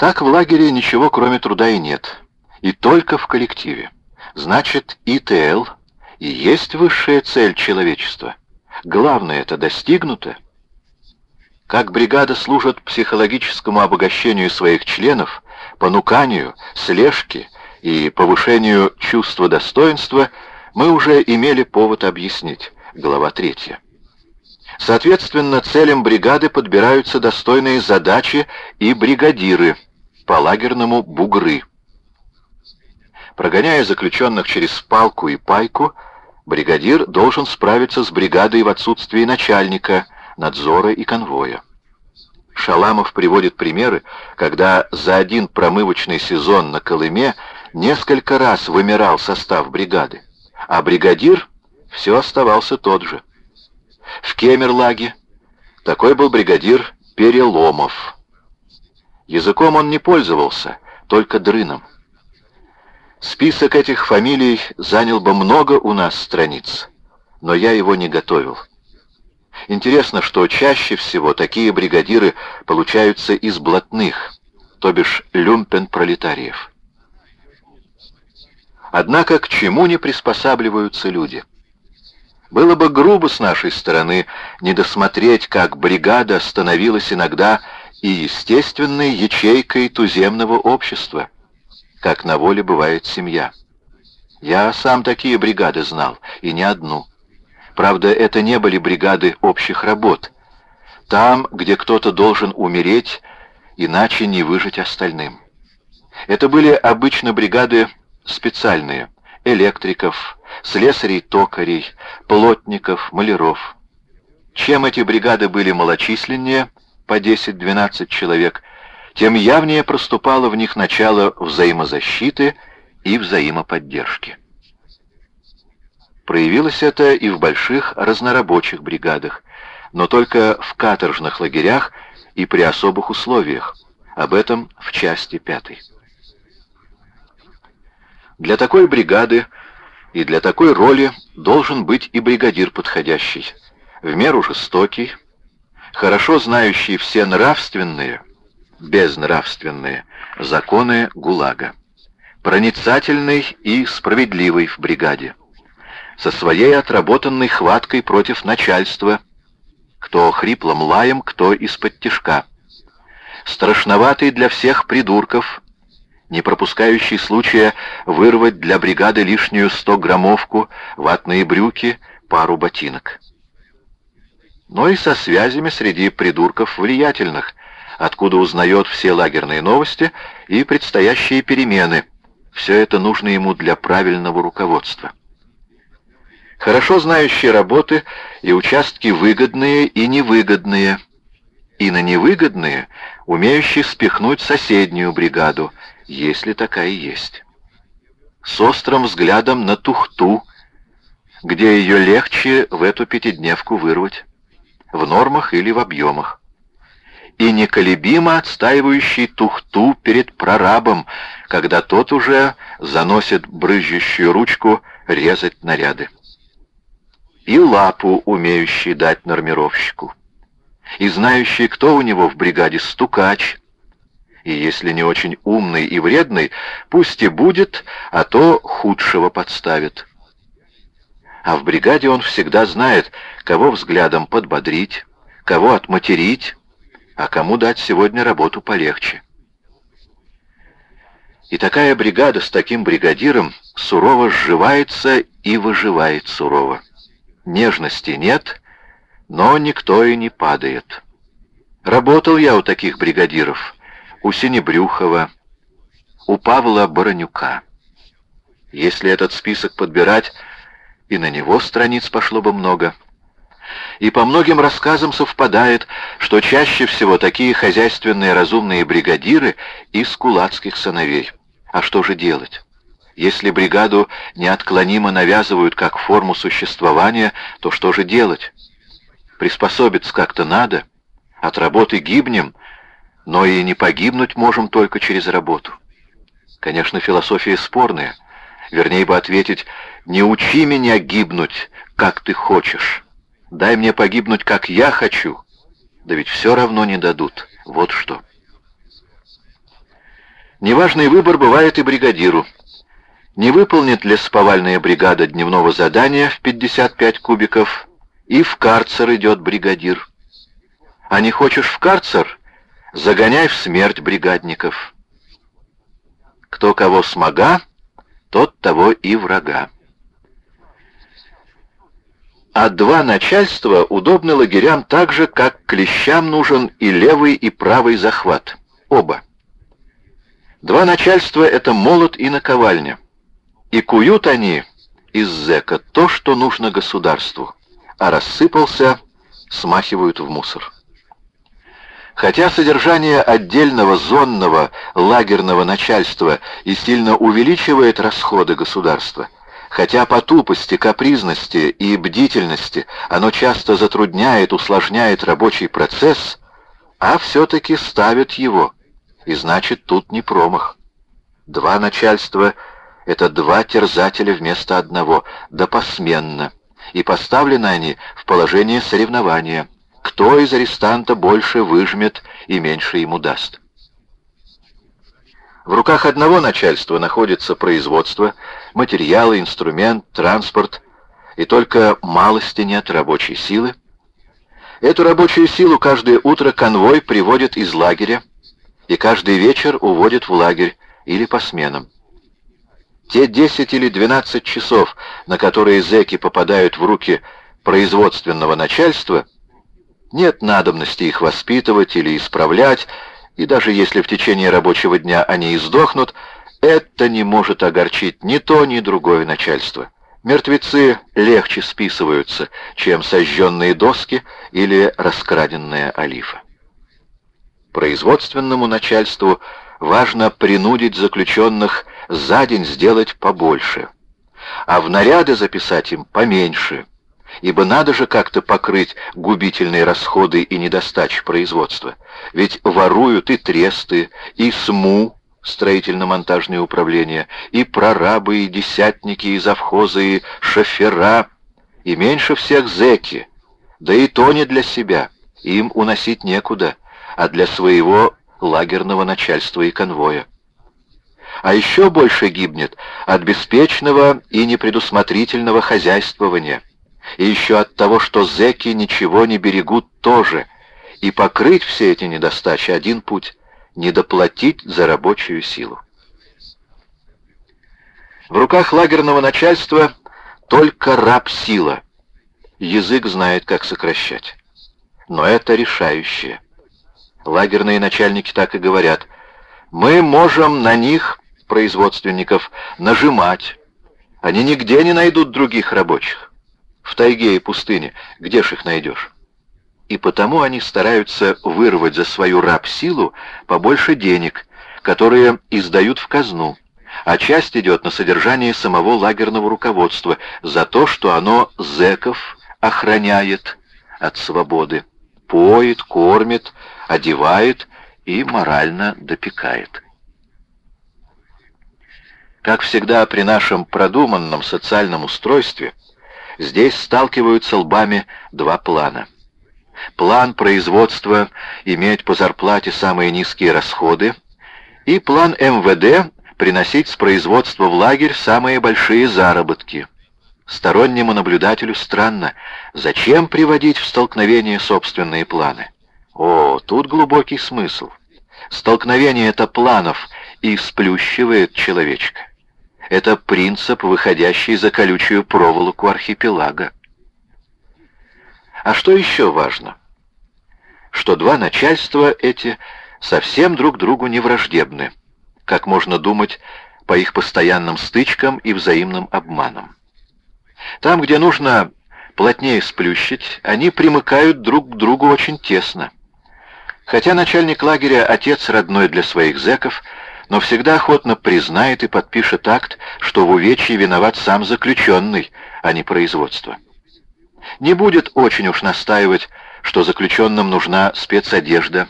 Так в лагере ничего кроме труда и нет. И только в коллективе. Значит, ИТЛ и есть высшая цель человечества. Главное это достигнуто. Как бригада служит психологическому обогащению своих членов, понуканию, слежке и повышению чувства достоинства, мы уже имели повод объяснить. Глава 3. Соответственно, целям бригады подбираются достойные задачи и бригадиры, по-лагерному бугры. Прогоняя заключенных через палку и пайку, бригадир должен справиться с бригадой в отсутствии начальника, надзора и конвоя. Шаламов приводит примеры, когда за один промывочный сезон на Колыме несколько раз вымирал состав бригады, а бригадир все оставался тот же. В Кемерлаге такой был бригадир Переломов. Языком он не пользовался, только дрыном. Список этих фамилий занял бы много у нас страниц, но я его не готовил. Интересно, что чаще всего такие бригадиры получаются из блатных, то бишь люмпен-пролетариев. Однако к чему не приспосабливаются люди? Было бы грубо с нашей стороны не досмотреть, как бригада становилась иногда и естественной ячейкой туземного общества, как на воле бывает семья. Я сам такие бригады знал, и не одну. Правда, это не были бригады общих работ. Там, где кто-то должен умереть, иначе не выжить остальным. Это были обычно бригады специальные, электриков, слесарей-токарей, плотников, маляров. Чем эти бригады были малочисленнее, по 10-12 человек, тем явнее проступало в них начало взаимозащиты и взаимоподдержки. Проявилось это и в больших разнорабочих бригадах, но только в каторжных лагерях и при особых условиях. Об этом в части пятой. Для такой бригады и для такой роли должен быть и бригадир подходящий, в меру жестокий, хорошо знающий все нравственные, безнравственные законы ГУЛАГа, проницательный и справедливый в бригаде, со своей отработанной хваткой против начальства, кто хриплым лаем, кто из-под тишка, страшноватый для всех придурков, не пропускающий случая вырвать для бригады лишнюю 100-граммовку, ватные брюки, пару ботинок. Но и со связями среди придурков влиятельных, откуда узнает все лагерные новости и предстоящие перемены. Все это нужно ему для правильного руководства. Хорошо знающие работы и участки выгодные и невыгодные, и на невыгодные умеющий спихнуть соседнюю бригаду, если такая есть. С острым взглядом на тухту, где ее легче в эту пятидневку вырвать, в нормах или в объемах. И неколебимо отстаивающий тухту перед прорабом, когда тот уже заносит брызжущую ручку резать наряды. И лапу умеющий дать нормировщику. И знающий, кто у него в бригаде стукач, и если не очень умный и вредный, пусть и будет, а то худшего подставит. А в бригаде он всегда знает, кого взглядом подбодрить, кого отматерить, а кому дать сегодня работу полегче. И такая бригада с таким бригадиром сурово сживается и выживает сурово. Нежности нет, но никто и не падает. Работал я у таких бригадиров — у Синебрюхова, у Павла Баранюка. Если этот список подбирать, и на него страниц пошло бы много. И по многим рассказам совпадает, что чаще всего такие хозяйственные разумные бригадиры из кулацких сыновей. А что же делать? Если бригаду неотклонимо навязывают как форму существования, то что же делать? Приспособиться как-то надо. От работы гибнем, но и не погибнуть можем только через работу. Конечно, философия спорная. Вернее бы ответить, не учи меня гибнуть, как ты хочешь. Дай мне погибнуть, как я хочу. Да ведь все равно не дадут. Вот что. Неважный выбор бывает и бригадиру. Не выполнит ли сповальная бригада дневного задания в 55 кубиков, и в карцер идет бригадир. А не хочешь в карцер, загоняй в смерть бригадников. Кто кого смога, тот того и врага. А два начальства удобны лагерям так же, как клещам нужен и левый, и правый захват. Оба. Два начальства — это молот и наковальня. И куют они из зэка то, что нужно государству, а рассыпался, смахивают в мусор. Хотя содержание отдельного зонного лагерного начальства и сильно увеличивает расходы государства — Хотя по тупости, капризности и бдительности оно часто затрудняет, усложняет рабочий процесс, а все-таки ставит его, и значит тут не промах. Два начальства — это два терзателя вместо одного, да посменно, и поставлены они в положение соревнования. Кто из арестанта больше выжмет и меньше ему даст. В руках одного начальства находится производство, материалы, инструмент, транспорт, и только малости нет рабочей силы. Эту рабочую силу каждое утро конвой приводит из лагеря, и каждый вечер уводит в лагерь или по сменам. Те 10 или 12 часов, на которые зэки попадают в руки производственного начальства, нет надобности их воспитывать или исправлять, и даже если в течение рабочего дня они и сдохнут, это не может огорчить ни то, ни другое начальство. Мертвецы легче списываются, чем сожженные доски или раскраденная олифа. Производственному начальству важно принудить заключенных за день сделать побольше, а в наряды записать им поменьше, ибо надо же как-то покрыть губительные расходы и недостачи производства. Ведь воруют и тресты, и СМУ, строительно-монтажные управления, и прорабы, и десятники, и завхозы, и шофера, и меньше всех зэки, да и то не для себя, им уносить некуда, а для своего лагерного начальства и конвоя. А еще больше гибнет от беспечного и непредусмотрительного хозяйствования – и еще от того, что зэки ничего не берегут тоже, и покрыть все эти недостачи один путь — недоплатить за рабочую силу. В руках лагерного начальства только раб-сила. Язык знает, как сокращать. Но это решающее. Лагерные начальники так и говорят. Мы можем на них, производственников, нажимать. Они нигде не найдут других рабочих в тайге и пустыне, где ж их найдешь? И потому они стараются вырвать за свою раб-силу побольше денег, которые издают в казну, а часть идет на содержание самого лагерного руководства за то, что оно зэков охраняет от свободы, поет, кормит, одевает и морально допекает. Как всегда при нашем продуманном социальном устройстве – Здесь сталкиваются лбами два плана. План производства иметь по зарплате самые низкие расходы и план МВД приносить с производства в лагерь самые большие заработки. Стороннему наблюдателю странно, зачем приводить в столкновение собственные планы? О, тут глубокий смысл. Столкновение это планов и сплющивает человечка. Это принцип, выходящий за колючую проволоку архипелага. А что еще важно? Что два начальства эти совсем друг другу не враждебны, как можно думать по их постоянным стычкам и взаимным обманам. Там, где нужно плотнее сплющить, они примыкают друг к другу очень тесно. Хотя начальник лагеря — отец родной для своих зэков — но всегда охотно признает и подпишет акт, что в увечье виноват сам заключенный, а не производство. Не будет очень уж настаивать, что заключенным нужна спецодежда,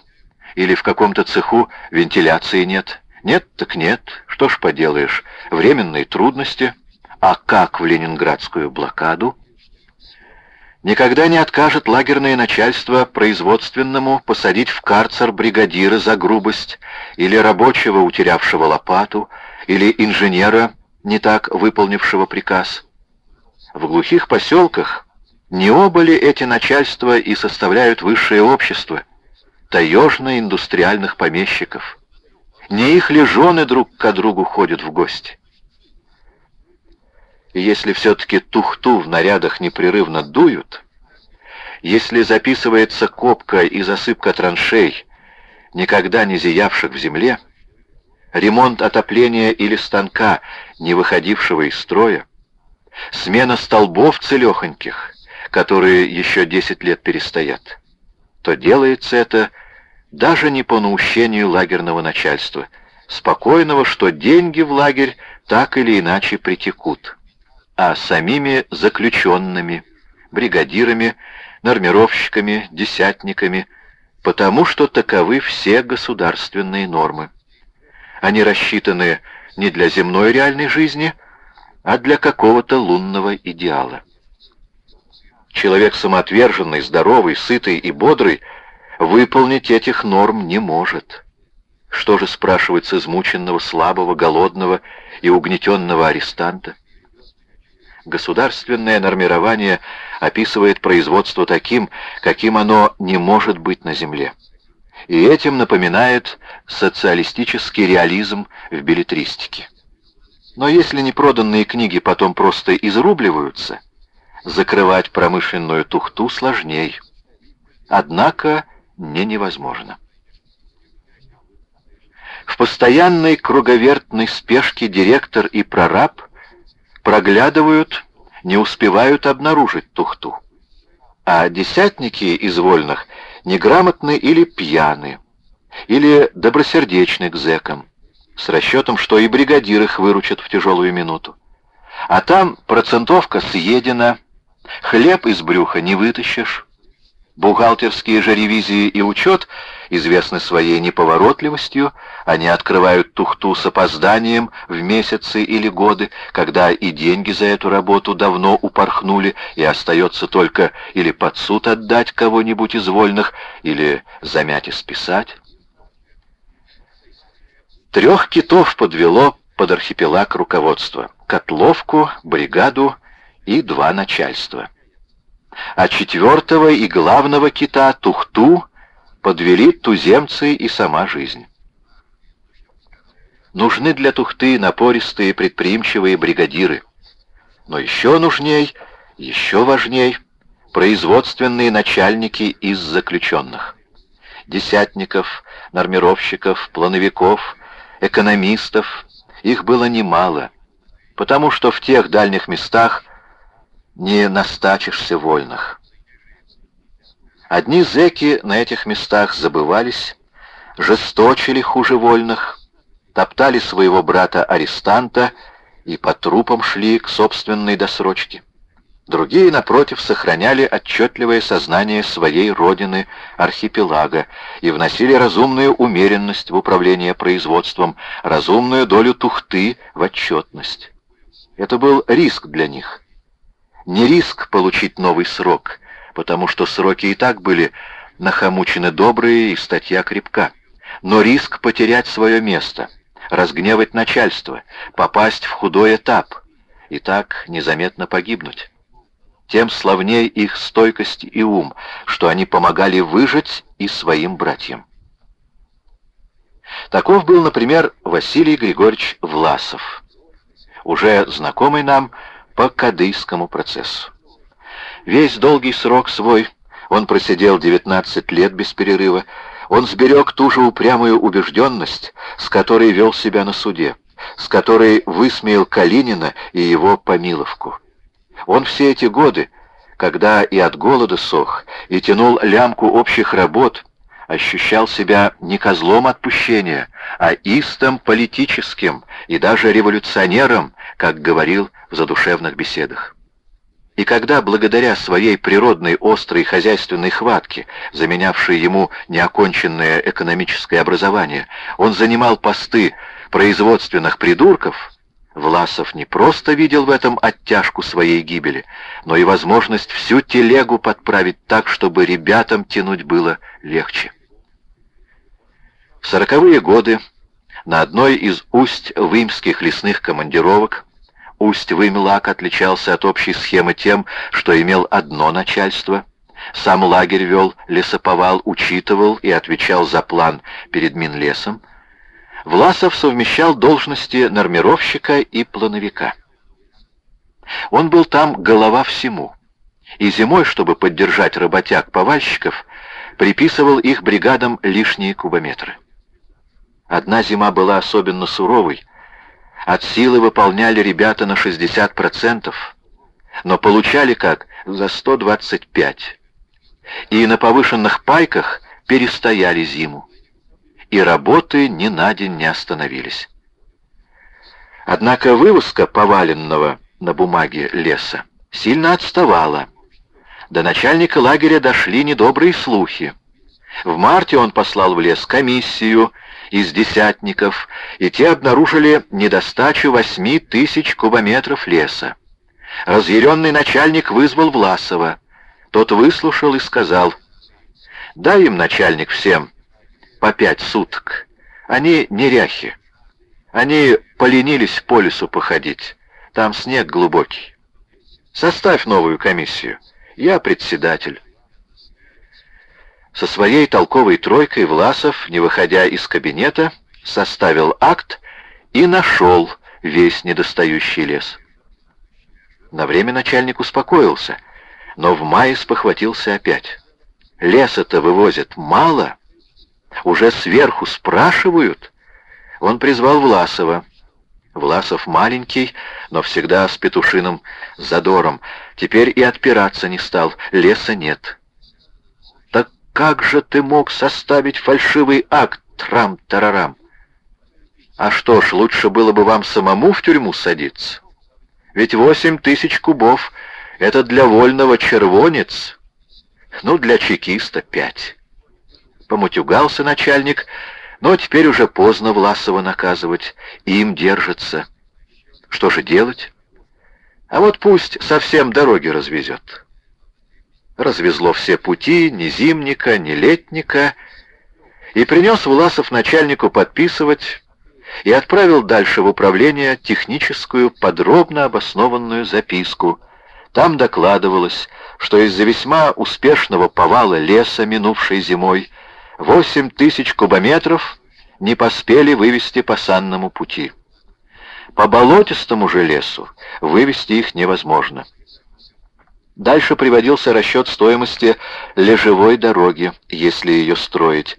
или в каком-то цеху вентиляции нет. Нет, так нет, что ж поделаешь, временные трудности. А как в ленинградскую блокаду? Никогда не откажет лагерное начальство производственному посадить в карцер бригадира за грубость, или рабочего, утерявшего лопату, или инженера, не так выполнившего приказ. В глухих поселках не оба ли эти начальства и составляют высшее общество, таежно-индустриальных помещиков? Не их ли жены друг к другу ходят в гости? И если все-таки тухту в нарядах непрерывно дуют, если записывается копка и засыпка траншей, никогда не зиявших в земле, ремонт отопления или станка, не выходившего из строя, смена столбов целехоньких, которые еще десять лет перестоят, то делается это даже не по наущению лагерного начальства, спокойного, что деньги в лагерь так или иначе притекут а самими заключенными, бригадирами, нормировщиками, десятниками, потому что таковы все государственные нормы. Они рассчитаны не для земной реальной жизни, а для какого-то лунного идеала. Человек самоотверженный, здоровый, сытый и бодрый выполнить этих норм не может. Что же спрашивать с измученного, слабого, голодного и угнетенного арестанта? Государственное нормирование описывает производство таким, каким оно не может быть на Земле. И этим напоминает социалистический реализм в билетристике. Но если непроданные книги потом просто изрубливаются, закрывать промышленную тухту сложней. Однако не невозможно. В постоянной круговертной спешке директор и прораб проглядывают, не успевают обнаружить тухту. А десятники из вольных неграмотны или пьяны, или добросердечны к зэкам, с расчетом, что и бригадир их выручат в тяжелую минуту. А там процентовка съедена, хлеб из брюха не вытащишь, Бухгалтерские же ревизии и учет известны своей неповоротливостью, они открывают тухту с опозданием в месяцы или годы, когда и деньги за эту работу давно упорхнули, и остается только или под суд отдать кого-нибудь из вольных, или замять и списать. Трех китов подвело под архипелаг руководство — котловку, бригаду и два начальства — а четвертого и главного кита, Тухту, подвели туземцы и сама жизнь. Нужны для Тухты напористые предприимчивые бригадиры. Но еще нужней, еще важней, производственные начальники из заключенных. Десятников, нормировщиков, плановиков, экономистов, их было немало, потому что в тех дальних местах не настачишься вольных. Одни зэки на этих местах забывались, жесточили хуже вольных, топтали своего брата-арестанта и по трупам шли к собственной досрочке. Другие, напротив, сохраняли отчетливое сознание своей родины, архипелага, и вносили разумную умеренность в управление производством, разумную долю тухты в отчетность. Это был риск для них. Не риск получить новый срок, потому что сроки и так были нахомучены добрые и статья крепка, но риск потерять свое место, разгневать начальство, попасть в худой этап и так незаметно погибнуть. Тем славнее их стойкость и ум, что они помогали выжить и своим братьям. Таков был, например, Василий Григорьевич Власов, уже знакомый нам по Кадыйскому процессу. Весь долгий срок свой он просидел 19 лет без перерыва. Он сберег ту же упрямую убежденность, с которой вел себя на суде, с которой высмеял Калинина и его помиловку. Он все эти годы, когда и от голода сох, и тянул лямку общих работ, ощущал себя не козлом отпущения, а истом политическим и даже революционером, как говорил в задушевных беседах. И когда, благодаря своей природной острой хозяйственной хватке, заменявшей ему неоконченное экономическое образование, он занимал посты производственных придурков, Власов не просто видел в этом оттяжку своей гибели, но и возможность всю телегу подправить так, чтобы ребятам тянуть было легче. В сороковые годы на одной из усть вымских лесных командировок Усть-Вымлак отличался от общей схемы тем, что имел одно начальство. Сам лагерь вел, лесоповал, учитывал и отвечал за план перед Минлесом. Власов совмещал должности нормировщика и плановика. Он был там голова всему. И зимой, чтобы поддержать работяг-повальщиков, приписывал их бригадам лишние кубометры. Одна зима была особенно суровой, от силы выполняли ребята на 60%, но получали как за 125. И на повышенных пайках перестояли зиму. И работы ни на день не остановились. Однако вывозка поваленного на бумаге леса сильно отставала. До начальника лагеря дошли недобрые слухи. В марте он послал в лес комиссию из десятников, и те обнаружили недостачу восьми тысяч кубометров леса. Разъяренный начальник вызвал Власова. Тот выслушал и сказал, «Дай им, начальник, всем по пять суток. Они неряхи. Они поленились по лесу походить. Там снег глубокий. Составь новую комиссию. Я председатель». Со своей толковой тройкой Власов, не выходя из кабинета, составил акт и нашел весь недостающий лес. На время начальник успокоился, но в мае спохватился опять. Леса-то вывозят мало, уже сверху спрашивают. Он призвал Власова. Власов маленький, но всегда с петушиным задором. Теперь и отпираться не стал, леса нет. Как же ты мог составить фальшивый акт, трам-тарарам? А что ж, лучше было бы вам самому в тюрьму садиться. Ведь восемь тысяч кубов — это для вольного червонец, ну, для чекиста пять. Помутюгался начальник, но теперь уже поздно Власова наказывать, им держится. Что же делать? А вот пусть совсем дороги развезет развезло все пути, ни зимника, ни летника, и принес Власов начальнику подписывать и отправил дальше в управление техническую подробно обоснованную записку. Там докладывалось, что из-за весьма успешного повала леса, минувшей зимой, 8 тысяч кубометров не поспели вывести по санному пути. По болотистому же лесу вывести их невозможно. Дальше приводился расчет стоимости лежевой дороги, если ее строить.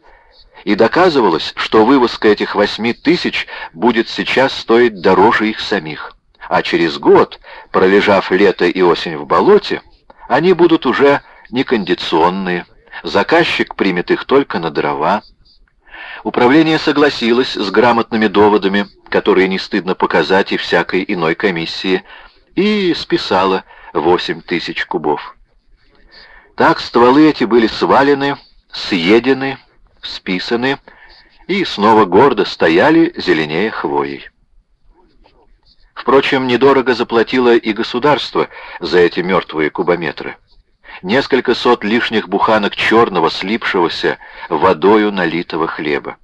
И доказывалось, что вывозка этих восьми тысяч будет сейчас стоить дороже их самих. А через год, пролежав лето и осень в болоте, они будут уже некондиционные. Заказчик примет их только на дрова. Управление согласилось с грамотными доводами, которые не стыдно показать и всякой иной комиссии, и списало – 8 тысяч кубов. Так стволы эти были свалены, съедены, списаны и снова гордо стояли зеленее хвоей. Впрочем, недорого заплатило и государство за эти мертвые кубометры. Несколько сот лишних буханок черного, слипшегося, водою налитого хлеба.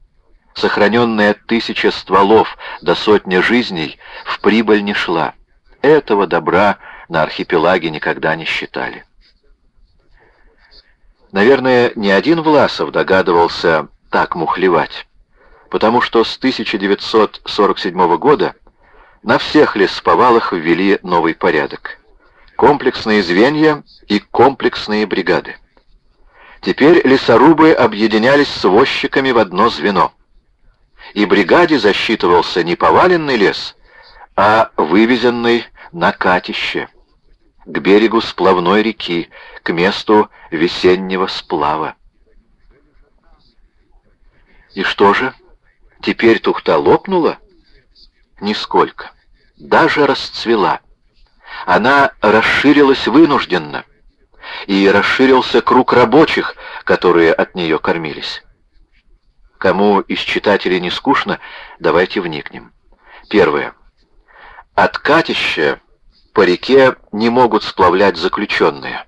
Сохраненная тысяча стволов до сотни жизней в прибыль не шла. Этого добра на архипелаге никогда не считали. Наверное, ни один Власов догадывался так мухлевать, потому что с 1947 года на всех лесповалах ввели новый порядок. Комплексные звенья и комплексные бригады. Теперь лесорубы объединялись с возчиками в одно звено. И бригаде засчитывался не поваленный лес, а вывезенный на катище к берегу сплавной реки, к месту весеннего сплава. И что же, теперь тухта лопнула? Нисколько. Даже расцвела. Она расширилась вынужденно, и расширился круг рабочих, которые от нее кормились. Кому из читателей не скучно, давайте вникнем. Первое. От катища по реке не могут сплавлять заключенные.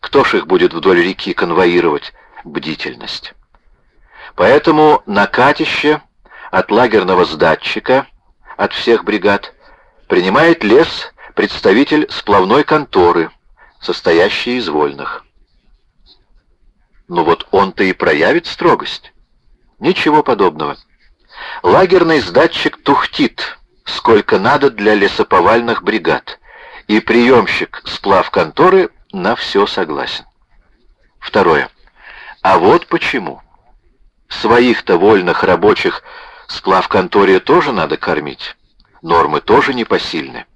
Кто ж их будет вдоль реки конвоировать? Бдительность. Поэтому на катище от лагерного сдатчика, от всех бригад, принимает лес представитель сплавной конторы, состоящей из вольных. Ну вот он-то и проявит строгость. Ничего подобного. Лагерный сдатчик тухтит, сколько надо для лесоповальных бригад, и приемщик сплав конторы на все согласен. Второе. А вот почему. Своих-то вольных рабочих сплав конторе тоже надо кормить. Нормы тоже непосильны.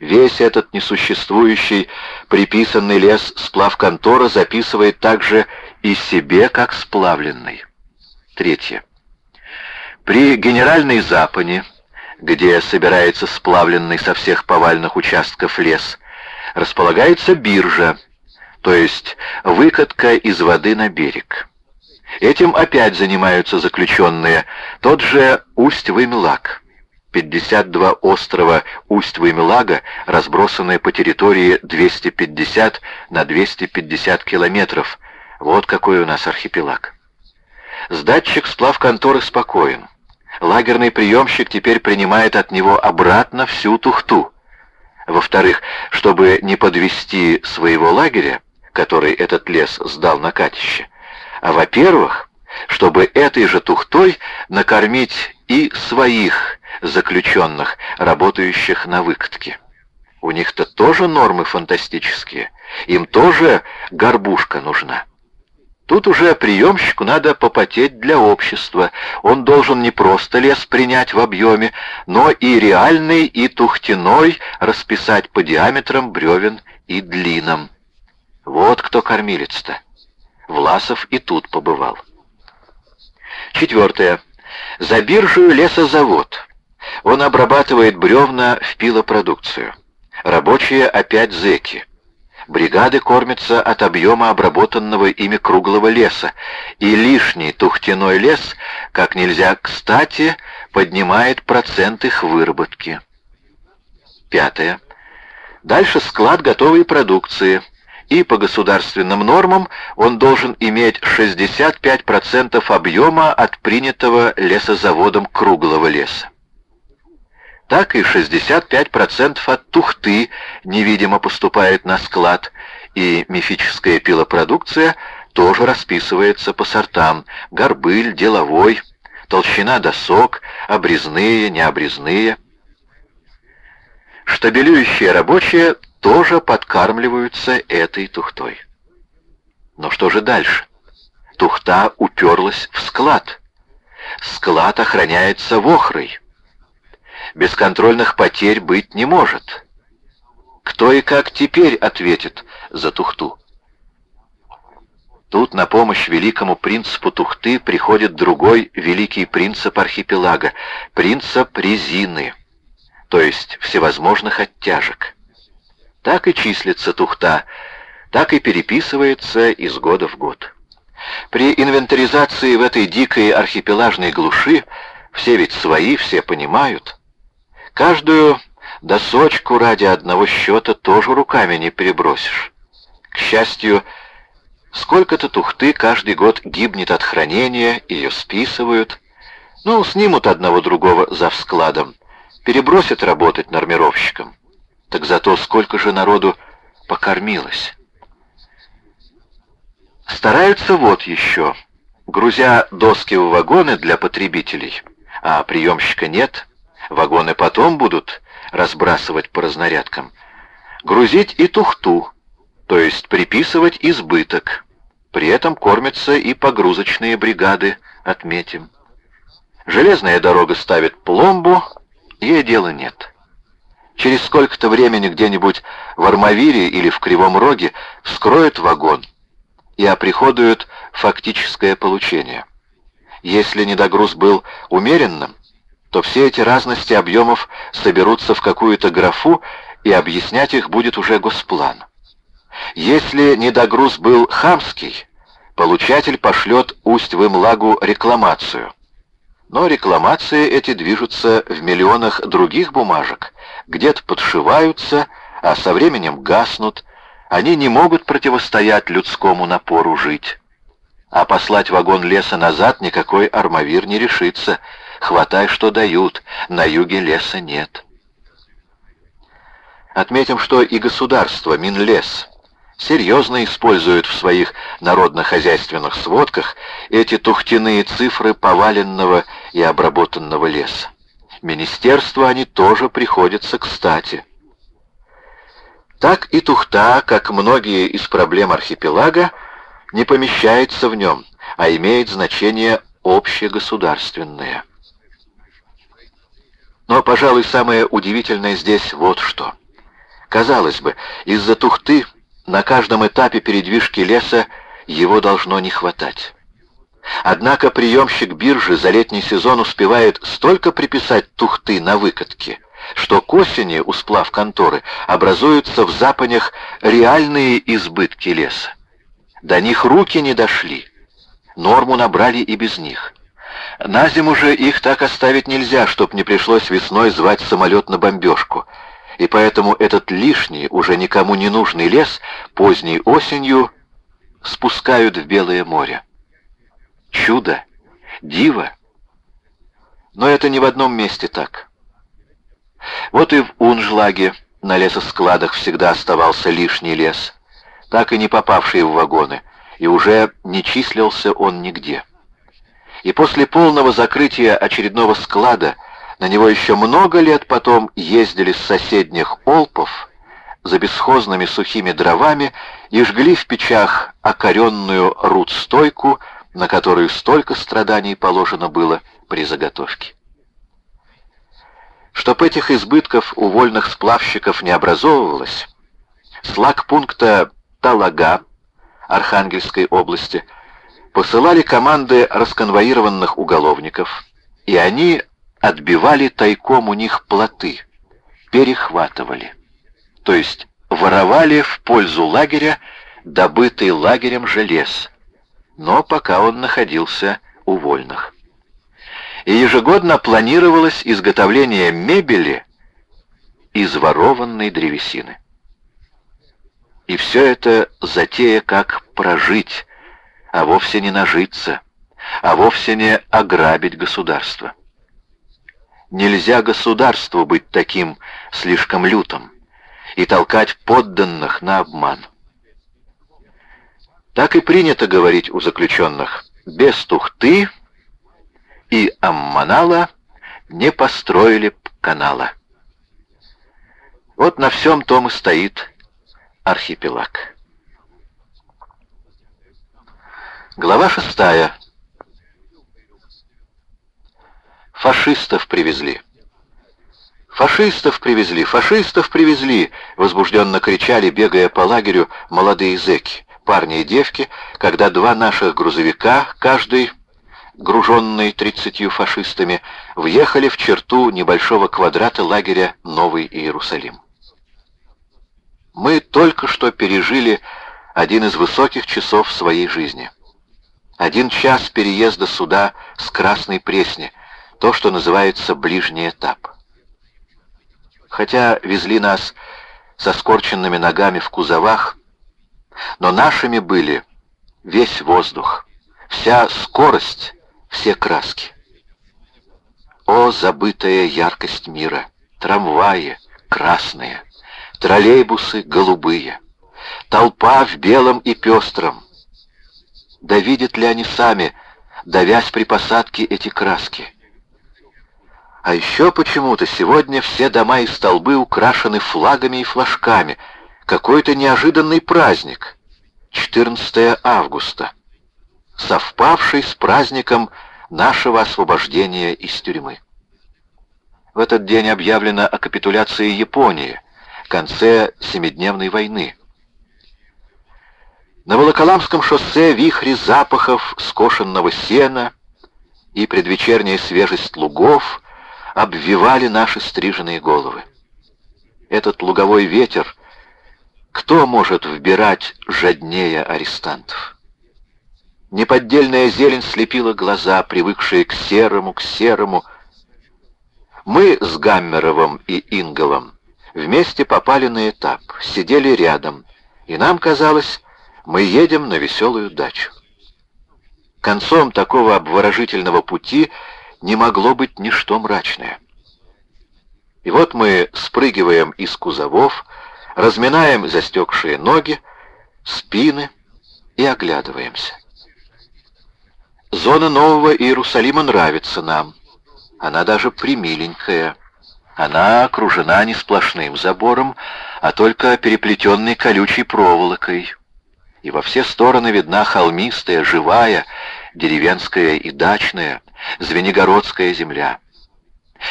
Весь этот несуществующий приписанный лес сплав контора записывает также и себе как сплавленный. Третье. При генеральной запане, где собирается сплавленный со всех повальных участков лес, располагается биржа, то есть выкатка из воды на берег. Этим опять занимаются заключенные, тот же Усть-Вымелак. 52 острова Усть-Вымелага, разбросанные по территории 250 на 250 километров. Вот какой у нас архипелаг. Сдатчик сплав конторы спокоен. Лагерный приемщик теперь принимает от него обратно всю тухту. Во-вторых, чтобы не подвести своего лагеря, который этот лес сдал на катище, а во-первых, чтобы этой же тухтой накормить и своих заключенных, работающих на выкатке. У них-то тоже нормы фантастические, им тоже горбушка нужна. Тут уже приемщику надо попотеть для общества. Он должен не просто лес принять в объеме, но и реальный, и тухтяной расписать по диаметрам бревен и длинам. Вот кто кормилец-то. Власов и тут побывал. Четвертое. За биржу лесозавод. Он обрабатывает бревна в пилопродукцию. Рабочие опять зэки. Бригады кормятся от объема обработанного ими круглого леса, и лишний тухтяной лес, как нельзя кстати, поднимает процент их выработки. Пятое. Дальше склад готовой продукции, и по государственным нормам он должен иметь 65% объема от принятого лесозаводом круглого леса так и 65% от тухты невидимо поступает на склад, и мифическая пилопродукция тоже расписывается по сортам – горбыль, деловой, толщина досок, обрезные, необрезные. Штабелюющие рабочие тоже подкармливаются этой тухтой. Но что же дальше? Тухта уперлась в склад. Склад охраняется вохрой бесконтрольных потерь быть не может. Кто и как теперь ответит за Тухту? Тут на помощь великому принципу Тухты приходит другой великий принцип архипелага, принцип резины, то есть всевозможных оттяжек. Так и числится Тухта, так и переписывается из года в год. При инвентаризации в этой дикой архипелажной глуши все ведь свои, все понимают. Каждую досочку ради одного счета тоже руками не перебросишь. К счастью, сколько-то тухты каждый год гибнет от хранения, ее списывают. Ну, снимут одного другого за складом, перебросят работать нормировщиком. Так зато сколько же народу покормилось. Стараются вот еще, грузя доски в вагоны для потребителей, а приемщика нет — Вагоны потом будут разбрасывать по разнарядкам. Грузить и тухту, то есть приписывать избыток. При этом кормятся и погрузочные бригады, отметим. Железная дорога ставит пломбу, ей дела нет. Через сколько-то времени где-нибудь в Армавире или в Кривом Роге вскроют вагон и оприходуют фактическое получение. Если недогруз был умеренным, то все эти разности объемов соберутся в какую-то графу, и объяснять их будет уже госплан. Если недогруз был хамский, получатель пошлет Усть-Вымлагу рекламацию. Но рекламации эти движутся в миллионах других бумажек, где-то подшиваются, а со временем гаснут. Они не могут противостоять людскому напору жить. А послать вагон леса назад никакой армавир не решится. Хватай, что дают, на юге леса нет. Отметим, что и государство, Минлес, серьезно использует в своих народно-хозяйственных сводках эти тухтяные цифры поваленного и обработанного леса. Министерству они тоже приходятся кстати. Так и тухта, как многие из проблем архипелага, не помещается в нем, а имеет значение общегосударственное. Но, пожалуй, самое удивительное здесь вот что. Казалось бы, из-за тухты на каждом этапе передвижки леса его должно не хватать. Однако приемщик биржи за летний сезон успевает столько приписать тухты на выкатке, что к осени у сплав конторы образуются в запанях реальные избытки леса. До них руки не дошли. Норму набрали и без них. На зиму же их так оставить нельзя, чтоб не пришлось весной звать самолет на бомбежку — и поэтому этот лишний, уже никому не нужный лес поздней осенью спускают в Белое море. Чудо! Диво! Но это не в одном месте так. Вот и в Унжлаге на лесоскладах всегда оставался лишний лес, так и не попавший в вагоны, и уже не числился он нигде. И после полного закрытия очередного склада на него еще много лет потом ездили с соседних Олпов за бесхозными сухими дровами и жгли в печах окоренную рудстойку, на которую столько страданий положено было при заготовке. Чтоб этих избытков у вольных сплавщиков не образовывалось, с лагпункта Талага Архангельской области посылали команды расконвоированных уголовников, и они отбивали тайком у них плоты, перехватывали. То есть воровали в пользу лагеря добытый лагерем желез, но пока он находился у вольных. И ежегодно планировалось изготовление мебели из ворованной древесины. И все это затея как прожить, а вовсе не нажиться, а вовсе не ограбить государство. Нельзя государству быть таким слишком лютым и толкать подданных на обман. Так и принято говорить у заключенных. Без тухты и амманала не построили канала. Вот на всем том и стоит архипелаг. Глава шестая. Фашистов привезли. «Фашистов привезли! Фашистов привезли!» — возбужденно кричали, бегая по лагерю, молодые зэки, парни и девки, когда два наших грузовика, каждый груженный тридцатью фашистами, въехали в черту небольшого квадрата лагеря Новый Иерусалим. Мы только что пережили один из высоких часов своей жизни. Один час переезда сюда с Красной Пресни — то, что называется ближний этап. Хотя везли нас со скорченными ногами в кузовах, но нашими были весь воздух, вся скорость, все краски. О, забытая яркость мира! Трамваи красные, троллейбусы голубые, толпа в белом и пестром. Да видят ли они сами, давясь при посадке эти краски? А еще почему-то сегодня все дома и столбы украшены флагами и флажками. Какой-то неожиданный праздник. 14 августа. Совпавший с праздником нашего освобождения из тюрьмы. В этот день объявлено о капитуляции Японии, конце Семидневной войны. На Волоколамском шоссе вихри запахов скошенного сена и предвечерняя свежесть лугов обвивали наши стриженные головы. Этот луговой ветер, кто может вбирать жаднее арестантов? Неподдельная зелень слепила глаза, привыкшие к серому, к серому. Мы с Гаммеровым и Инголом вместе попали на этап, сидели рядом, и нам казалось, мы едем на веселую дачу. Концом такого обворожительного пути не могло быть ничто мрачное. И вот мы спрыгиваем из кузовов, разминаем застекшие ноги, спины и оглядываемся. Зона Нового Иерусалима нравится нам. Она даже примиленькая. Она окружена не сплошным забором, а только переплетенной колючей проволокой. И во все стороны видна холмистая, живая, деревенская и дачная, звенигородская земля.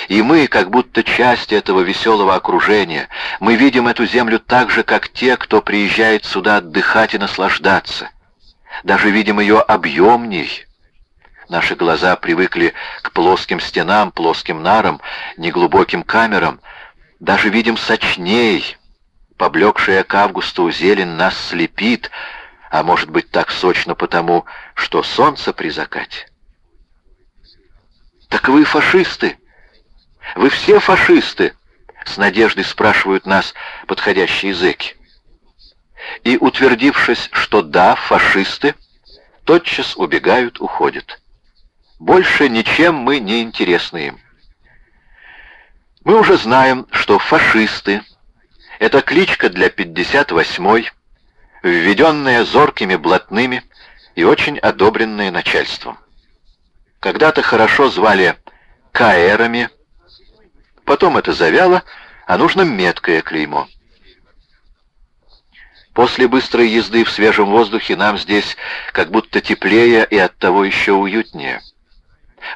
И мы, как будто часть этого веселого окружения, мы видим эту землю так же, как те, кто приезжает сюда отдыхать и наслаждаться. Даже видим ее объемней. Наши глаза привыкли к плоским стенам, плоским нарам, неглубоким камерам. Даже видим сочней. Поблекшая к августу зелень нас слепит, а может быть так сочно потому, что солнце при закате. «Так вы фашисты!» «Вы все фашисты?» — с надеждой спрашивают нас подходящие зэки. И, утвердившись, что да, фашисты, тотчас убегают, уходят. Больше ничем мы не интересны им. Мы уже знаем, что фашисты — это кличка для 58-й, введенная зоркими блатными и очень одобренная начальством. Когда-то хорошо звали каэрами, Потом это завяло, а нужно меткое клеймо. После быстрой езды в свежем воздухе нам здесь как будто теплее и оттого еще уютнее.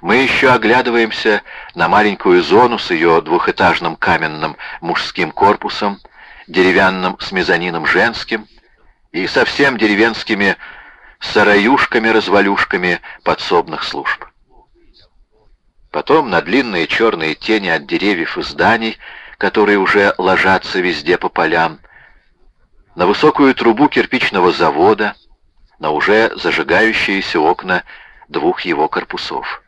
Мы еще оглядываемся на маленькую зону с ее двухэтажным каменным мужским корпусом, деревянным с мезонином женским и совсем деревенскими сараюшками-развалюшками подсобных служб. Потом на длинные черные тени от деревьев и зданий, которые уже ложатся везде по полям, на высокую трубу кирпичного завода, на уже зажигающиеся окна двух его корпусов.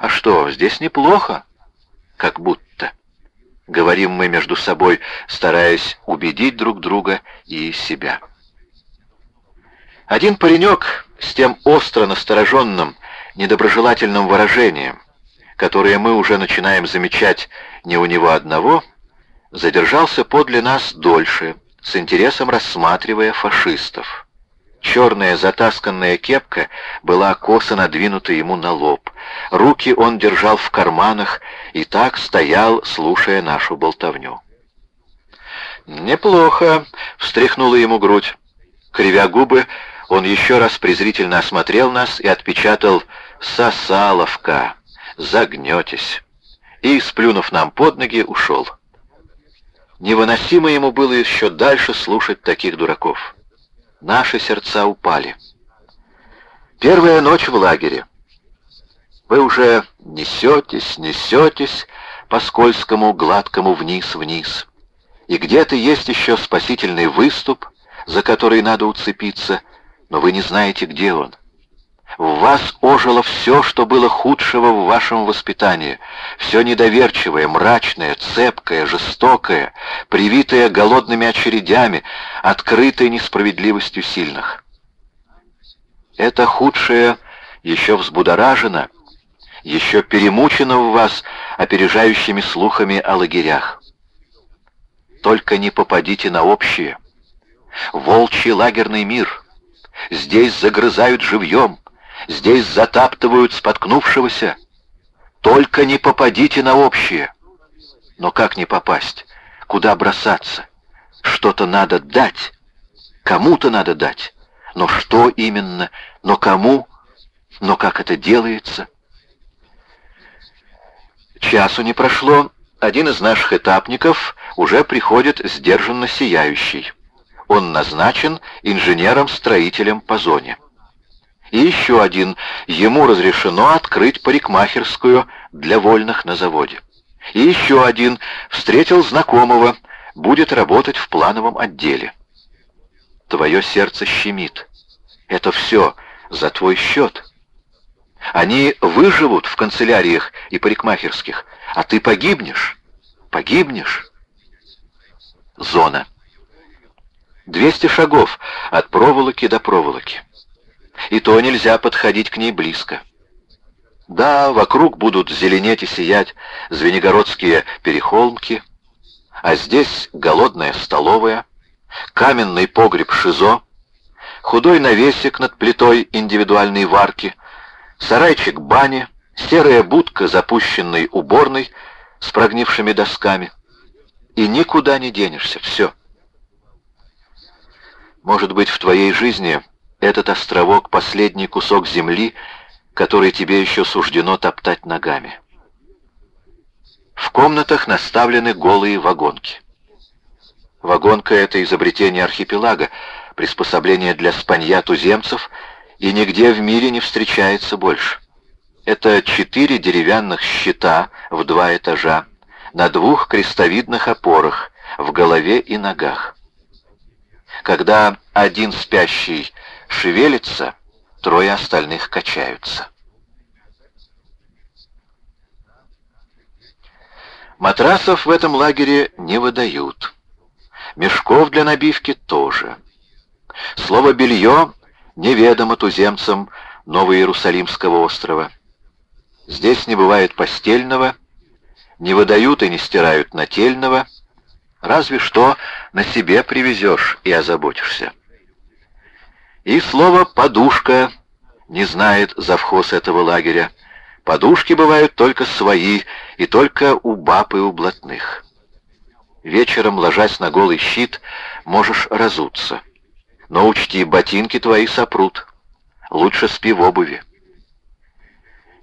«А что, здесь неплохо?» «Как будто», — говорим мы между собой, стараясь убедить друг друга и себя. Один паренек с тем остро настороженным, недоброжелательным выражением, которое мы уже начинаем замечать не у него одного, задержался подле нас дольше, с интересом рассматривая фашистов. Черная затасканная кепка была косо надвинута ему на лоб. Руки он держал в карманах и так стоял, слушая нашу болтовню. «Неплохо», — встряхнула ему грудь. Кривя губы, он еще раз презрительно осмотрел нас и отпечатал «Сосаловка! Загнетесь!» и, сплюнув нам под ноги, ушел. Невыносимо ему было еще дальше слушать таких дураков. Наши сердца упали. Первая ночь в лагере. Вы уже несетесь, несетесь по скользкому, гладкому вниз-вниз. И где-то есть еще спасительный выступ, за который надо уцепиться — но вы не знаете, где он. В вас ожило все, что было худшего в вашем воспитании, все недоверчивое, мрачное, цепкое, жестокое, привитое голодными очередями, открытое несправедливостью сильных. Это худшее еще взбудоражено, еще перемучено в вас опережающими слухами о лагерях. Только не попадите на общее. Волчий лагерный мир — Здесь загрызают живьем, здесь затаптывают споткнувшегося. Только не попадите на общее. Но как не попасть? Куда бросаться? Что-то надо дать. Кому-то надо дать. Но что именно? Но кому? Но как это делается? Часу не прошло, один из наших этапников уже приходит сдержанно сияющий он назначен инженером-строителем по зоне. И еще один, ему разрешено открыть парикмахерскую для вольных на заводе. И еще один, встретил знакомого, будет работать в плановом отделе. Твое сердце щемит. Это все за твой счет. Они выживут в канцеляриях и парикмахерских, а ты погибнешь. Погибнешь. Зона. 200 шагов от проволоки до проволоки. И то нельзя подходить к ней близко. Да, вокруг будут зеленеть и сиять звенигородские перехолмки, а здесь голодная столовая, каменный погреб ШИЗО, худой навесик над плитой индивидуальной варки, сарайчик бани, серая будка запущенной уборной с прогнившими досками. И никуда не денешься, все. Может быть, в твоей жизни этот островок — последний кусок земли, который тебе еще суждено топтать ногами. В комнатах наставлены голые вагонки. Вагонка — это изобретение архипелага, приспособление для спанья туземцев, и нигде в мире не встречается больше. Это четыре деревянных щита в два этажа, на двух крестовидных опорах, в голове и ногах. Когда один спящий шевелится, трое остальных качаются. Матрасов в этом лагере не выдают. Мешков для набивки тоже. Слово «белье» неведомо туземцам Новоиерусалимского острова. Здесь не бывает постельного, не выдают и не стирают нательного, разве что на себе привезешь и озаботишься. И слово «подушка» не знает завхоз этого лагеря. Подушки бывают только свои, и только у баб и у блатных. Вечером, ложась на голый щит, можешь разуться. Но учти, ботинки твои сопрут. Лучше спи в обуви.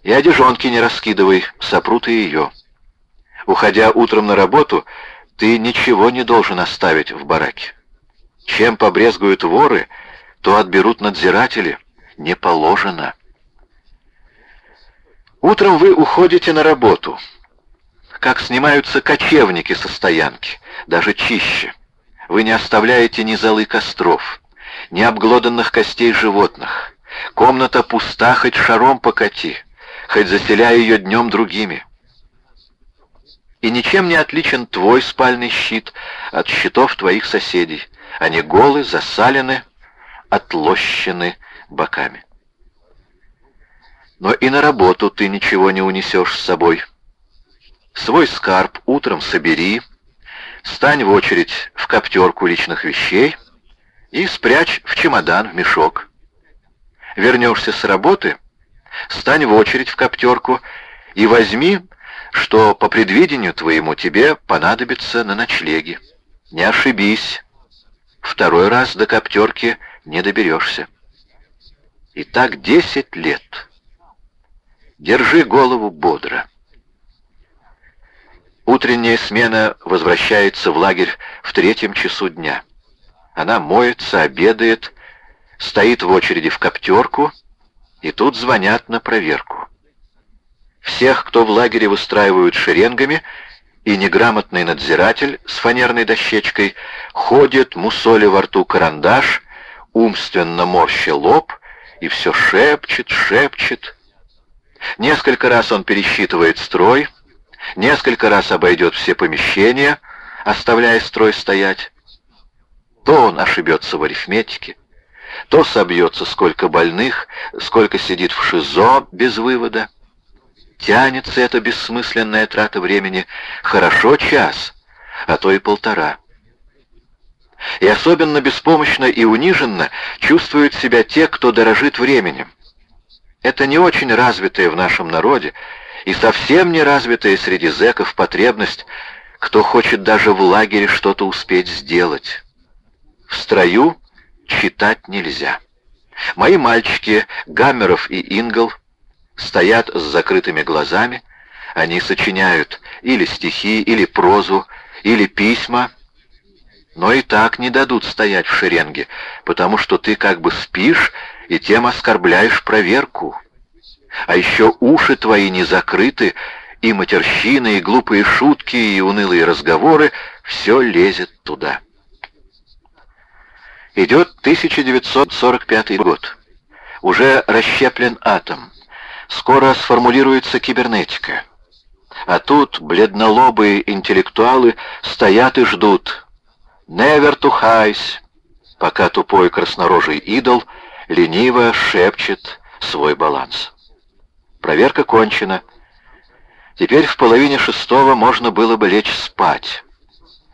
И одежонки не раскидывай, сопрут и ее. Уходя утром на работу, ты ничего не должен оставить в бараке. Чем побрезгуют воры — то отберут надзиратели. Не положено. Утром вы уходите на работу. Как снимаются кочевники со стоянки, даже чище. Вы не оставляете ни золы костров, ни обглоданных костей животных. Комната пуста, хоть шаром покати, хоть заселяя ее днем другими. И ничем не отличен твой спальный щит от щитов твоих соседей. Они голы, засалены, отлощены боками. Но и на работу ты ничего не унесешь с собой. Свой скарб утром собери, стань в очередь в коптерку личных вещей и спрячь в чемодан, в мешок. Вернешься с работы, стань в очередь в коптерку и возьми, что по предвидению твоему тебе понадобится на ночлеге. Не ошибись. Второй раз до коптерки — не доберешься. И так десять лет. Держи голову бодро. Утренняя смена возвращается в лагерь в третьем часу дня. Она моется, обедает, стоит в очереди в коптерку, и тут звонят на проверку. Всех, кто в лагере выстраивают шеренгами, и неграмотный надзиратель с фанерной дощечкой ходит, мусоли во рту карандаш, умственно морща лоб и все шепчет, шепчет. Несколько раз он пересчитывает строй, несколько раз обойдет все помещения, оставляя строй стоять. То он ошибется в арифметике, то собьется, сколько больных, сколько сидит в ШИЗО без вывода. Тянется эта бессмысленная трата времени хорошо час, а то и полтора. И особенно беспомощно и униженно чувствуют себя те, кто дорожит временем. Это не очень развитая в нашем народе и совсем не развитая среди зэков потребность, кто хочет даже в лагере что-то успеть сделать. В строю читать нельзя. Мои мальчики, Гаммеров и Ингл, стоят с закрытыми глазами, они сочиняют или стихи, или прозу, или письма, но и так не дадут стоять в шеренге, потому что ты как бы спишь и тем оскорбляешь проверку. А еще уши твои не закрыты, и матерщины, и глупые шутки, и унылые разговоры — все лезет туда. Идет 1945 год. Уже расщеплен атом. Скоро сформулируется кибернетика. А тут бледнолобые интеллектуалы стоят и ждут. «Never to highs», пока тупой краснорожий идол лениво шепчет свой баланс. Проверка кончена. Теперь в половине шестого можно было бы лечь спать,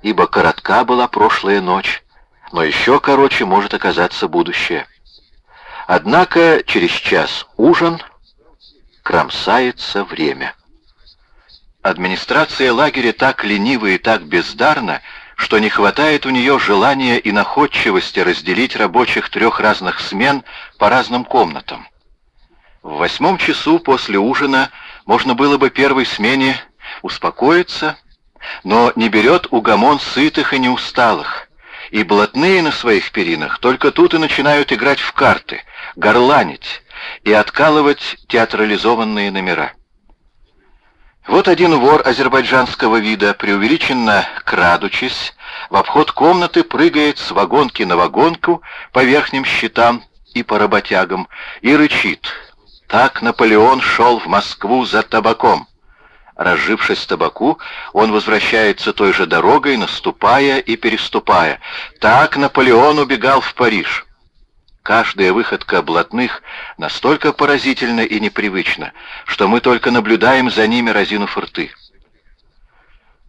ибо коротка была прошлая ночь, но еще короче может оказаться будущее. Однако через час ужин кромсается время. Администрация лагеря так ленива и так бездарна, что не хватает у нее желания и находчивости разделить рабочих трех разных смен по разным комнатам. В восьмом часу после ужина можно было бы первой смене успокоиться, но не берет угомон сытых и неусталых, и блатные на своих перинах только тут и начинают играть в карты, горланить и откалывать театрализованные номера. Вот один вор азербайджанского вида, преувеличенно крадучись, в обход комнаты прыгает с вагонки на вагонку по верхним щитам и по работягам и рычит. Так Наполеон шел в Москву за табаком. Разжившись табаку, он возвращается той же дорогой, наступая и переступая. Так Наполеон убегал в Париж. Каждая выходка блатных настолько поразительна и непривычна, что мы только наблюдаем за ними, разинув рты.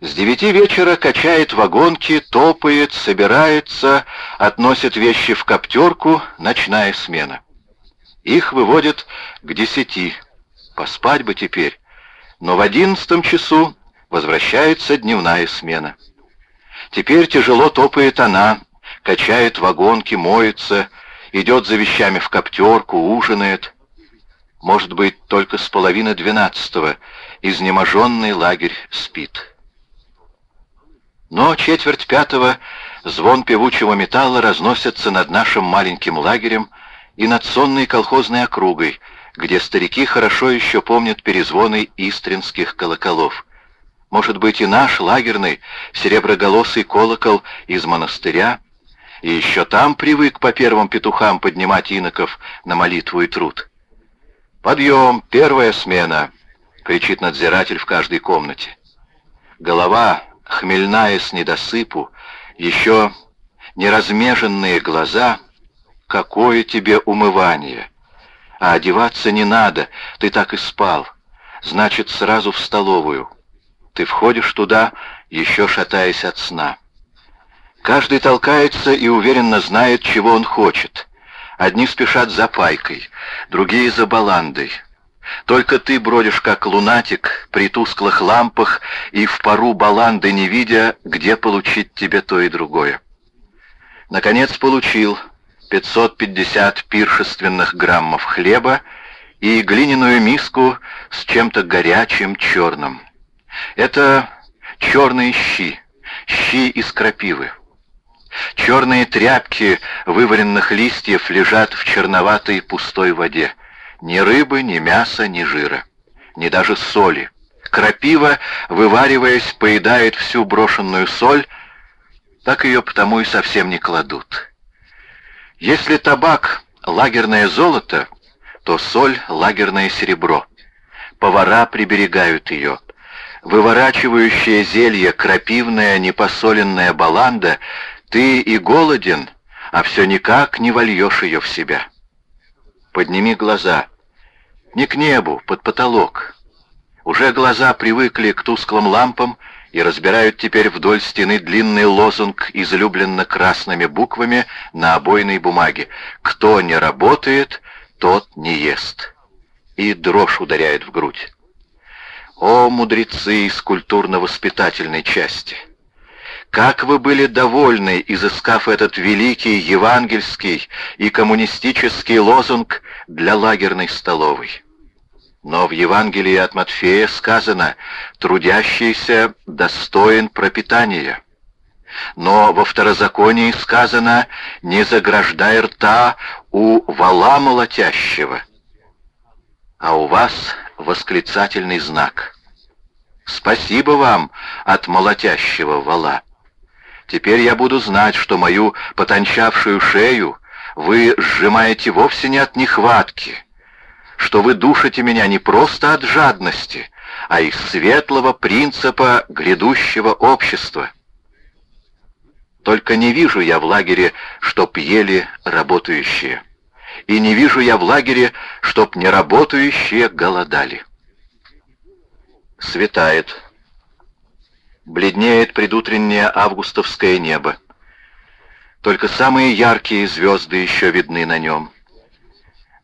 С девяти вечера качает вагонки, топает, собирается, относит вещи в коптерку, ночная смена. Их выводят к десяти. Поспать бы теперь. Но в одиннадцатом часу возвращается дневная смена. Теперь тяжело топает она, качает вагонки, моется, идет за вещами в коптерку, ужинает. Может быть, только с половины двенадцатого изнеможенный лагерь спит. Но четверть пятого звон певучего металла разносится над нашим маленьким лагерем и над сонной колхозной округой, где старики хорошо еще помнят перезвоны истринских колоколов. Может быть, и наш лагерный сереброголосый колокол из монастыря — и еще там привык по первым петухам поднимать иноков на молитву и труд. «Подъем! Первая смена!» — кричит надзиратель в каждой комнате. Голова, хмельная с недосыпу, еще неразмеженные глаза. Какое тебе умывание! А одеваться не надо, ты так и спал. Значит, сразу в столовую. Ты входишь туда, еще шатаясь от сна. Каждый толкается и уверенно знает, чего он хочет. Одни спешат за пайкой, другие за баландой. Только ты бродишь как лунатик при тусклых лампах и в пару баланды не видя, где получить тебе то и другое. Наконец получил 550 пиршественных граммов хлеба и глиняную миску с чем-то горячим черным. Это черные щи, щи из крапивы. Черные тряпки вываренных листьев лежат в черноватой пустой воде. Ни рыбы, ни мяса, ни жира. Ни даже соли. Крапива, вывариваясь, поедает всю брошенную соль, так ее потому и совсем не кладут. Если табак — лагерное золото, то соль — лагерное серебро. Повара приберегают ее. Выворачивающее зелье, крапивная непосоленная баланда ты и голоден, а все никак не вольешь ее в себя. Подними глаза. Не к небу, под потолок. Уже глаза привыкли к тусклым лампам и разбирают теперь вдоль стены длинный лозунг излюбленно красными буквами на обойной бумаге. «Кто не работает, тот не ест». И дрожь ударяет в грудь. О, мудрецы из культурно-воспитательной части! Как вы были довольны, изыскав этот великий евангельский и коммунистический лозунг для лагерной столовой. Но в Евангелии от Матфея сказано «трудящийся достоин пропитания». Но во второзаконии сказано «не заграждай рта у вала молотящего». А у вас восклицательный знак. Спасибо вам от молотящего вала. Теперь я буду знать, что мою потончавшую шею вы сжимаете вовсе не от нехватки, что вы душите меня не просто от жадности, а из светлого принципа грядущего общества. Только не вижу я в лагере, чтоб ели работающие. И не вижу я в лагере, чтоб неработающие голодали. Светает. Бледнеет предутреннее августовское небо. Только самые яркие звезды еще видны на нем.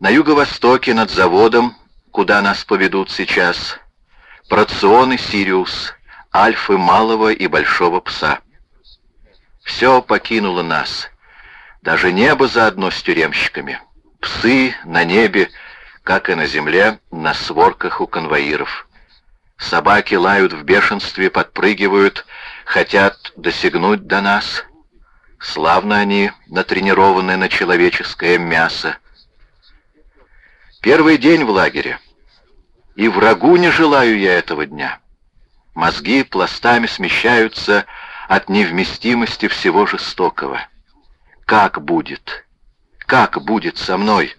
На юго-востоке над заводом, куда нас поведут сейчас, Процион и Сириус, альфы малого и большого пса. Все покинуло нас. Даже небо заодно с тюремщиками. Псы на небе, как и на земле, на сворках у конвоиров. Собаки лают в бешенстве, подпрыгивают, хотят досягнуть до нас. Славно они натренированы на человеческое мясо. Первый день в лагере. И врагу не желаю я этого дня. Мозги пластами смещаются от невместимости всего жестокого. Как будет? Как будет со мной?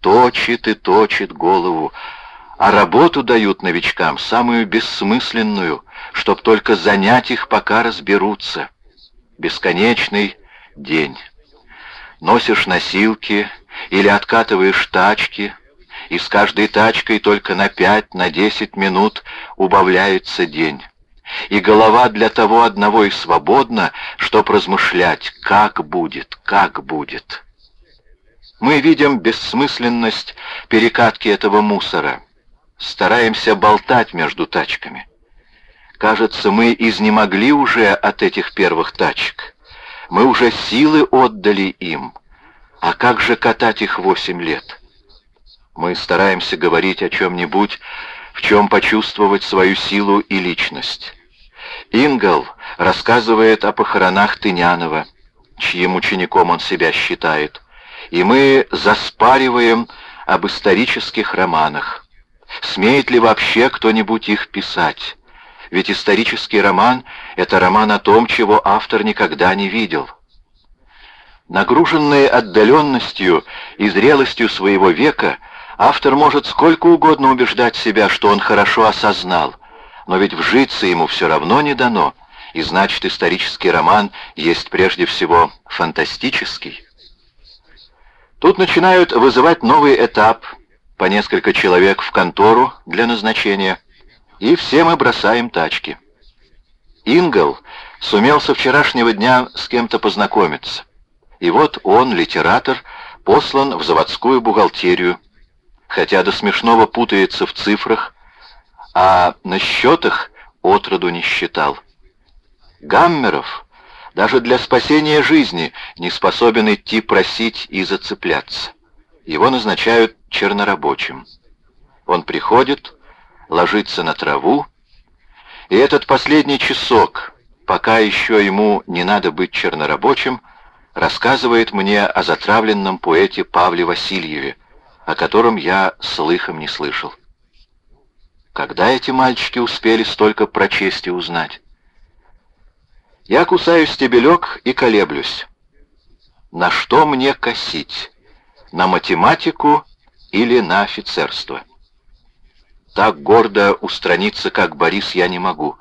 Точит и точит голову, а работу дают новичкам самую бессмысленную, чтоб только занять их, пока разберутся. Бесконечный день. Носишь носилки или откатываешь тачки, и с каждой тачкой только на пять, на десять минут убавляется день и голова для того одного и свободна, чтоб размышлять, как будет, как будет. Мы видим бессмысленность перекатки этого мусора, стараемся болтать между тачками. Кажется, мы изнемогли уже от этих первых тачек. Мы уже силы отдали им. А как же катать их восемь лет? Мы стараемся говорить о чем-нибудь, в чем почувствовать свою силу и личность. Ингл рассказывает о похоронах Тынянова, чьим учеником он себя считает, и мы заспариваем об исторических романах. Смеет ли вообще кто-нибудь их писать? Ведь исторический роман — это роман о том, чего автор никогда не видел. Нагруженный отдаленностью и зрелостью своего века, автор может сколько угодно убеждать себя, что он хорошо осознал — но ведь вжиться ему все равно не дано, и значит исторический роман есть прежде всего фантастический. Тут начинают вызывать новый этап, по несколько человек в контору для назначения, и все мы бросаем тачки. Ингл сумел со вчерашнего дня с кем-то познакомиться. И вот он, литератор, послан в заводскую бухгалтерию, хотя до смешного путается в цифрах, а на счетах отроду не считал. Гаммеров даже для спасения жизни не способен идти просить и зацепляться. Его назначают чернорабочим. Он приходит, ложится на траву, и этот последний часок, пока еще ему не надо быть чернорабочим, рассказывает мне о затравленном поэте Павле Васильеве, о котором я слыхом не слышал. Когда эти мальчики успели столько прочесть и узнать? Я кусаю стебелек и колеблюсь. На что мне косить? На математику или на офицерство? Так гордо устраниться, как Борис, я не могу.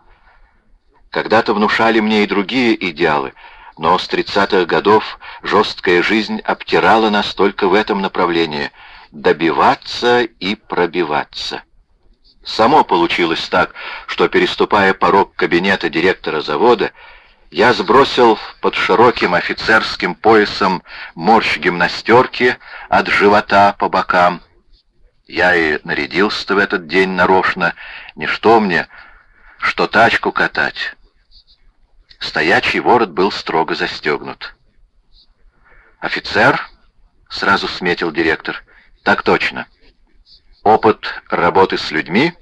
Когда-то внушали мне и другие идеалы, но с тридцатых годов жесткая жизнь обтирала нас только в этом направлении — добиваться и пробиваться. Само получилось так, что, переступая порог кабинета директора завода, я сбросил под широким офицерским поясом морщ гимнастерки от живота по бокам. Я и нарядился в этот день нарочно, не что мне, что тачку катать. Стоячий ворот был строго застегнут. «Офицер?» — сразу сметил директор. «Так точно». Опыт работы с людьми,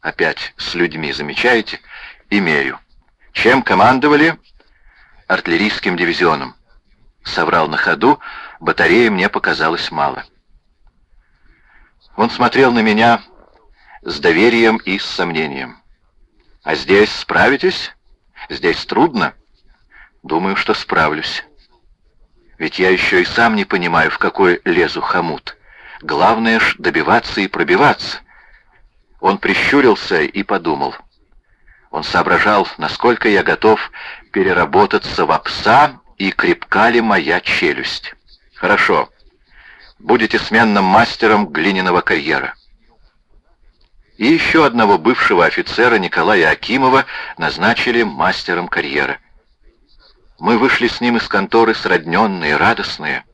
опять с людьми, замечаете, имею. Чем командовали? Артиллерийским дивизионом. Соврал на ходу, батареи мне показалось мало. Он смотрел на меня с доверием и с сомнением. «А здесь справитесь? Здесь трудно?» «Думаю, что справлюсь». Ведь я еще и сам не понимаю, в какой лезу хомут. Главное ж добиваться и пробиваться. Он прищурился и подумал. Он соображал, насколько я готов переработаться в пса и крепка ли моя челюсть. Хорошо. Будете сменным мастером глиняного карьера. И еще одного бывшего офицера Николая Акимова назначили мастером карьера. Мы вышли с ним из конторы сродненные, радостные.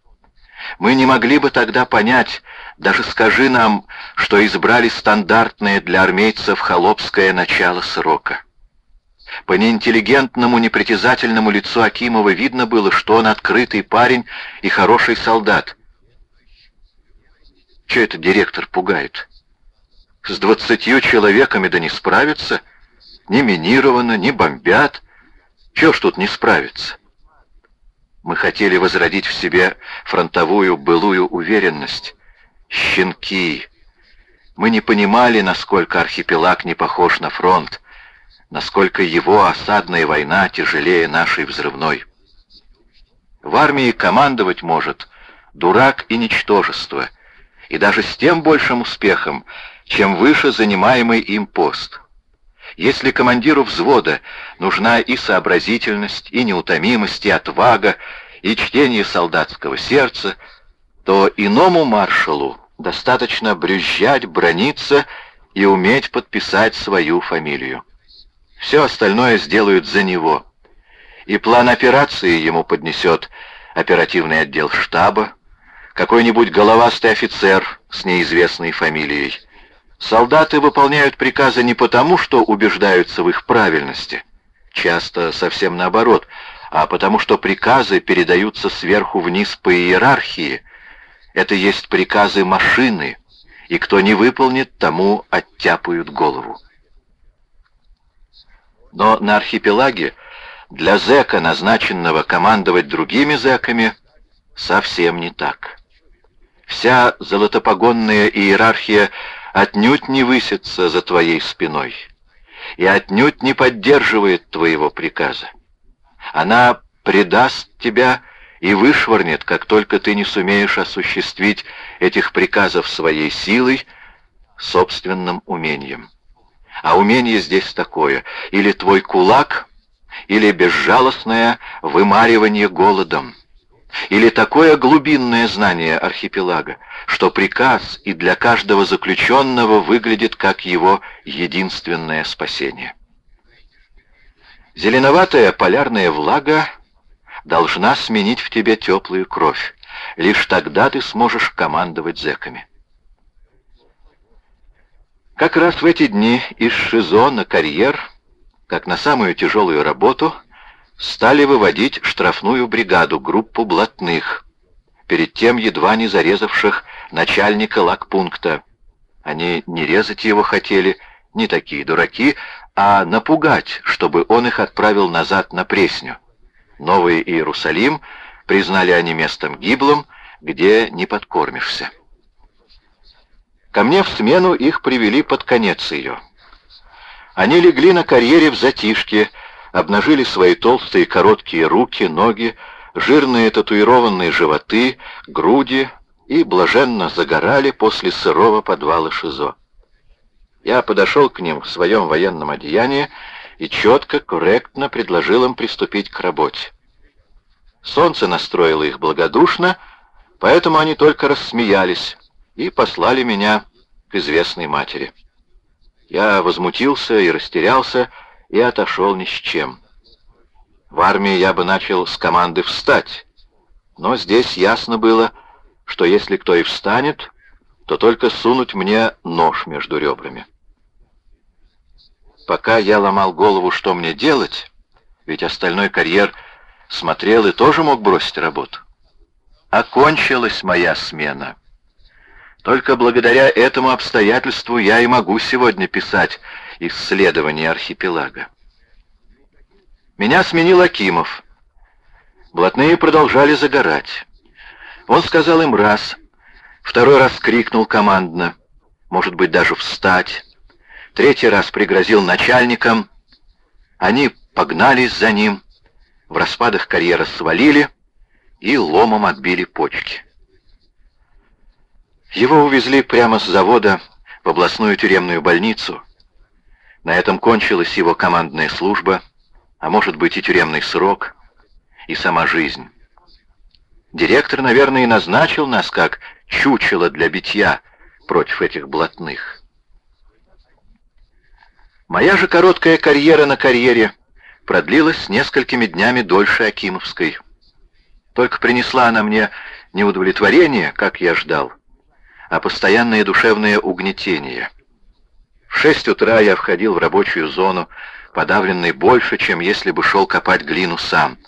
Мы не могли бы тогда понять, даже скажи нам, что избрали стандартное для армейцев холопское начало срока. По неинтеллигентному, непритязательному лицу Акимова видно было, что он открытый парень и хороший солдат. Че это директор пугает? С двадцатью человеками да не справится? Ни минировано, ни бомбят. Чего ж тут не справиться? Мы хотели возродить в себе фронтовую былую уверенность. Щенки! Мы не понимали, насколько архипелаг не похож на фронт, насколько его осадная война тяжелее нашей взрывной. В армии командовать может дурак и ничтожество, и даже с тем большим успехом, чем выше занимаемый им пост. Если командиру взвода нужна и сообразительность, и неутомимость, и отвага, и чтение солдатского сердца, то иному маршалу достаточно брюзжать, брониться и уметь подписать свою фамилию. Все остальное сделают за него. И план операции ему поднесет оперативный отдел штаба, какой-нибудь головастый офицер с неизвестной фамилией. Солдаты выполняют приказы не потому, что убеждаются в их правильности, часто совсем наоборот, а потому что приказы передаются сверху вниз по иерархии. Это есть приказы машины, и кто не выполнит, тому оттяпают голову. Но на архипелаге для зэка, назначенного командовать другими зэками, совсем не так. Вся золотопогонная иерархия отнюдь не высится за твоей спиной и отнюдь не поддерживает твоего приказа. Она предаст тебя и вышвырнет, как только ты не сумеешь осуществить этих приказов своей силой, собственным умением. А умение здесь такое, или твой кулак, или безжалостное вымаривание голодом, или такое глубинное знание архипелага, что приказ и для каждого заключенного выглядит как его единственное спасение. Зеленоватая полярная влага должна сменить в тебе теплую кровь. Лишь тогда ты сможешь командовать зэками. Как раз в эти дни из ШИЗО на карьер, как на самую тяжелую работу, стали выводить штрафную бригаду, группу блатных, перед тем едва не зарезавших начальника лагпункта. Они не резать его хотели, не такие дураки, а напугать, чтобы он их отправил назад на Пресню. Новый Иерусалим признали они местом гиблым, где не подкормишься. Ко мне в смену их привели под конец ее. Они легли на карьере в затишке, обнажили свои толстые короткие руки, ноги, жирные татуированные животы, груди и блаженно загорали после сырого подвала ШИЗО. Я подошел к ним в своем военном одеянии и четко, корректно предложил им приступить к работе. Солнце настроило их благодушно, поэтому они только рассмеялись, и послали меня к известной матери. Я возмутился и растерялся, и отошел ни с чем. В армии я бы начал с команды «встать», но здесь ясно было, что если кто и встанет, то только сунуть мне нож между ребрами. Пока я ломал голову, что мне делать, ведь остальной карьер смотрел и тоже мог бросить работу. Окончилась моя смена. Только благодаря этому обстоятельству я и могу сегодня писать исследование архипелага. Меня сменил Акимов. Блатные продолжали загорать. Он сказал им раз, второй раз крикнул командно, может быть, даже встать. Третий раз пригрозил начальникам. Они погнались за ним, в распадах карьера свалили, и ломом отбили почки. Его увезли прямо с завода в областную тюремную больницу. На этом кончилась его командная служба, а может быть и тюремный срок, и сама жизнь. Директор, наверное, и назначил нас как чучело для битья против этих блатных. Моя же короткая карьера на карьере продлилась несколькими днями дольше Акимовской. Только принесла она мне не удовлетворение, как я ждал, а постоянное душевное угнетение. В шесть утра я входил в рабочую зону, подавленный больше, чем если бы шел копать глину сам.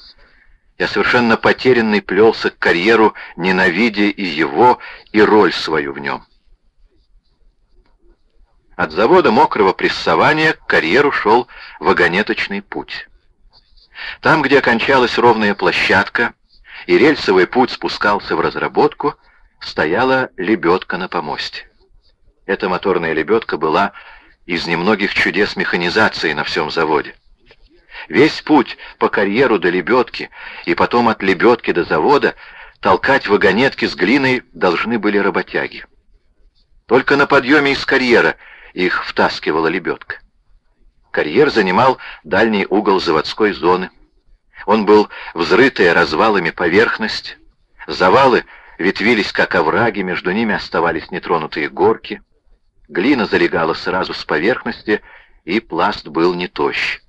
Я совершенно потерянный плелся к карьеру, ненавидя и его, и роль свою в нем. От завода мокрого прессования к карьеру шел вагонеточный путь. Там, где кончалась ровная площадка, и рельсовый путь спускался в разработку, стояла лебедка на помосте. Эта моторная лебедка была из немногих чудес механизации на всем заводе. Весь путь по карьеру до лебедки и потом от лебедки до завода толкать вагонетки с глиной должны были работяги. Только на подъеме из карьера их втаскивала лебедка. Карьер занимал дальний угол заводской зоны. Он был взрытая развалами поверхность. Завалы ветвились, как овраги, между ними оставались нетронутые горки. Глина залегала сразу с поверхности, и пласт был не тощ.